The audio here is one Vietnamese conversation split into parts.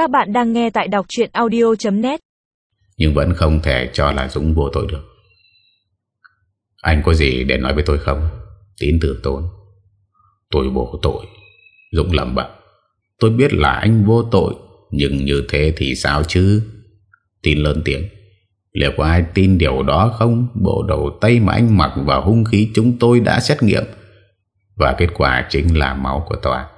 Các bạn đang nghe tại đọc chuyện audio.net Nhưng vẫn không thể cho là Dũng vô tội được. Anh có gì để nói với tôi không? Tín tử tôi Tôi vô tội. Dũng lầm bẩm, Tôi biết là anh vô tội, Nhưng như thế thì sao chứ? Tin lớn tiếng, Liệu có ai tin điều đó không? Bộ đầu tay mà anh mặc và hung khí Chúng tôi đã xét nghiệm. Và kết quả chính là máu của tòa.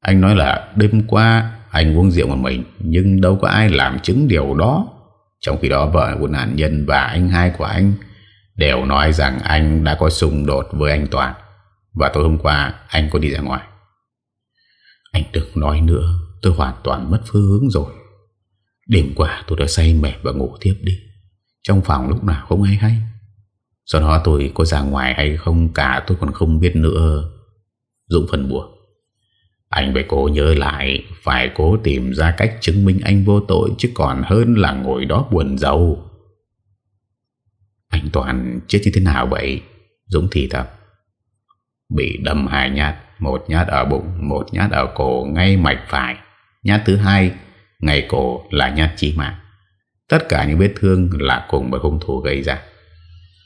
Anh nói là đêm qua anh uống rượu một mình, Nhưng đâu có ai làm chứng điều đó. Trong khi đó, vợ của nạn nhân Và anh hai của anh Đều nói rằng anh đã có xung đột với anh Toàn. Và tối hôm qua, Anh có đi ra ngoài. Anh đừng nói nữa, Tôi hoàn toàn mất phương hướng rồi. Đêm qua tôi đã say mệt và ngủ tiếp đi. Trong phòng lúc nào không ai hay. Sau đó tôi có ra ngoài hay không cả tôi còn không biết nữa. Dũng phần buồn anh phải cố nhớ lại, Phải cố tìm ra cách chứng minh anh vô tội Chứ còn hơn là ngồi đó buồn giàu. Anh Toàn chết như thế nào vậy? Dũng thì thầm. Bị đâm hai nhát, Một nhát ở bụng, Một nhát ở cổ ngay mạch phải. Nhát thứ hai, Ngay cổ là nhát chí mạng. Tất cả những vết thương là cùng với hung thủ gây ra.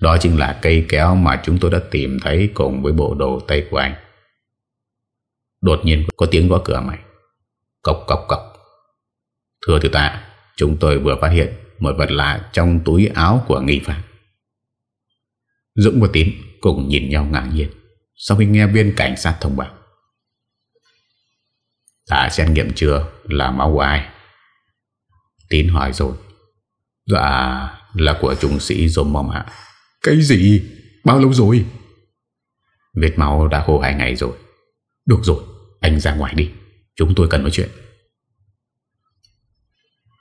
Đó chính là cây kéo mà chúng tôi đã tìm thấy cùng với bộ đồ tay của anh. Đột nhiên có tiếng gõ cửa mày Cốc cốc cốc Thưa thiếu tá Chúng tôi vừa phát hiện một vật lạ trong túi áo của nghi phạm. Dũng và Tín cùng nhìn nhau ngạc nhiên Sau khi nghe viên cảnh sát thông báo. Đã xét nghiệm chưa? Là máu của ai? Tín hỏi rồi. Dạ là của trung sĩ dồn mong hạ Cái gì? Bao lâu rồi? Vết máu đã khô hai ngày rồi. Được rồi anh ra ngoài đi. Chúng tôi cần nói chuyện.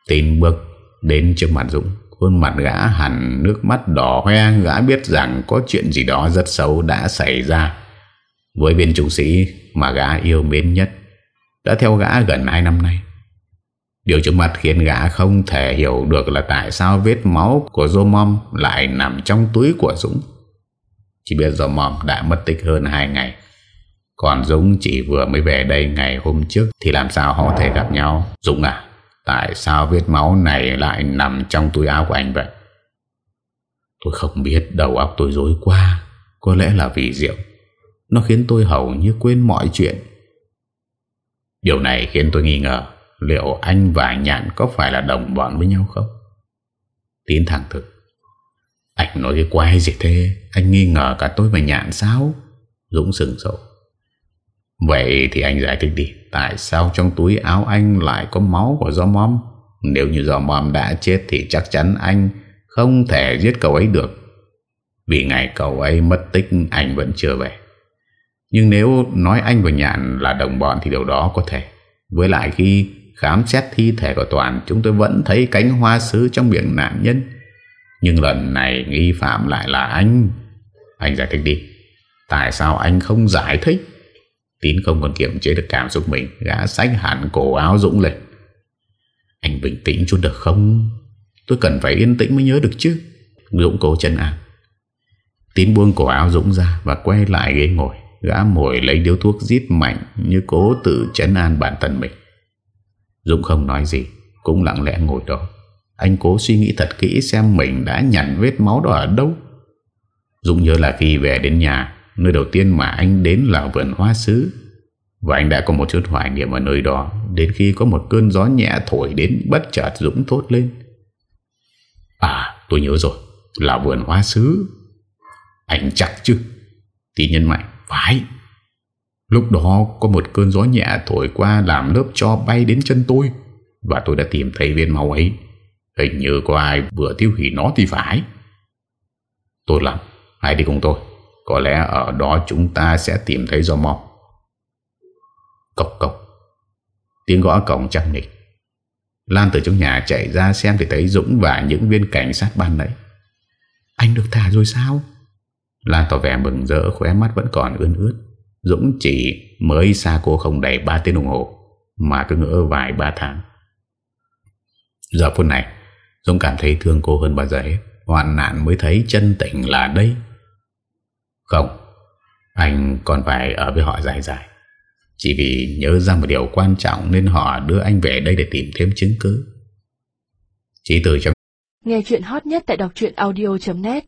Tin bước đến trước mặt Dũng. Khuôn mặt gã hẳn nước mắt đỏ hoe. Gã biết rằng có chuyện gì đó rất xấu đã xảy ra. Với viên trung sĩ mà gã yêu mến nhất, Đã theo gã gần 2 năm nay. Điều trước mặt khiến gã không thể hiểu được là tại sao vết máu của Dô Mom lại nằm trong túi của Dũng. Chỉ biết Dô Mom đã mất tích hơn 2 ngày. Còn Dũng chỉ vừa mới về đây ngày hôm trước thì làm sao họ thể gặp nhau. Dũng à, tại sao vết máu này lại nằm trong túi áo của anh vậy? Tôi không biết đầu óc tôi rối qua. Có lẽ là vì rượu. Nó khiến tôi hầu như quên mọi chuyện. Điều này khiến tôi nghi ngờ Liệu anh và Nhạn có phải là đồng bọn với nhau không? Tín thẳng thực Anh nói cái quái gì thế Anh nghi ngờ cả tôi và Nhạn sao? Dũng sừng sầu Vậy thì anh giải thích đi, Tại sao trong túi áo anh lại có máu của gió mom Nếu như gió mom đã chết Thì chắc chắn anh không thể giết cậu ấy được. Vì ngày cậu ấy mất tích, Anh vẫn chưa về. Nhưng nếu nói anh và Nhạn là đồng bọn Thì điều đó có thể. Với lại khi Khám xét thi thể của Toàn, Chúng tôi vẫn thấy cánh hoa sứ trong miệng nạn nhân. Nhưng lần này nghi phạm lại là anh. Anh giải thích đi, Tại sao anh không giải thích? Tín không còn kiểm chế được cảm xúc mình, Gã sách hẳn cổ áo Dũng lên. Anh bình tĩnh chút được không? Tôi cần phải yên tĩnh mới nhớ được chứ. Dũng cố chân an. Tín buông cổ áo Dũng ra Và quay lại ghế ngồi. Gã mồi lấy điếu thuốc giết mạnh Như cố tự chấn an bản thân mình. Dũng không nói gì, Cũng lặng lẽ ngồi đó. Anh cố suy nghĩ thật kỹ xem mình đã nhận vết máu đó ở đâu. Dũng nhớ là khi về đến nhà Nơi đầu tiên mà anh đến là vườn hoa sứ Và anh đã có một chút hoài niệm ở nơi đó Đến khi có một cơn gió nhẹ thổi đến Bất chợt Dũng thốt lên À tôi nhớ rồi Là vườn hoa sứ Anh chắc chứ Tí nhân mạnh Phải Lúc đó có một cơn gió nhẹ thổi qua làm lớp cho bay đến chân tôi và tôi đã tìm thấy viên máu ấy. Hình như có ai vừa tiêu hủy nó thì phải. Tốt lắm, hãy đi cùng tôi. Có lẽ ở đó chúng ta sẽ tìm thấy do mò. Cốc cốc. Tiếng gõ cổng trăng nịch. Lan từ trong nhà chạy ra xem thì thấy Dũng và những viên cảnh sát ban nãy. Anh được thả rồi sao? Lan tỏ vẻ mừng rỡ, khóe mắt vẫn còn ươn ướt. Dũng chỉ mới xa cô không đầy 3 tiếng đồng hồ, Mà cứ ngỡ vài 3 tháng Giờ phút này, Dũng cảm thấy thương cô hơn bao giờ hết Hoạn nạn mới thấy chân tỉnh là đây không, Anh còn phải ở với họ dài dài. Chỉ vì nhớ ra một điều quan trọng Nên họ đưa anh về đây để tìm thêm chứng cứ. Chỉ từ trong Nghe chuyện hot nhất tại đọc audio.net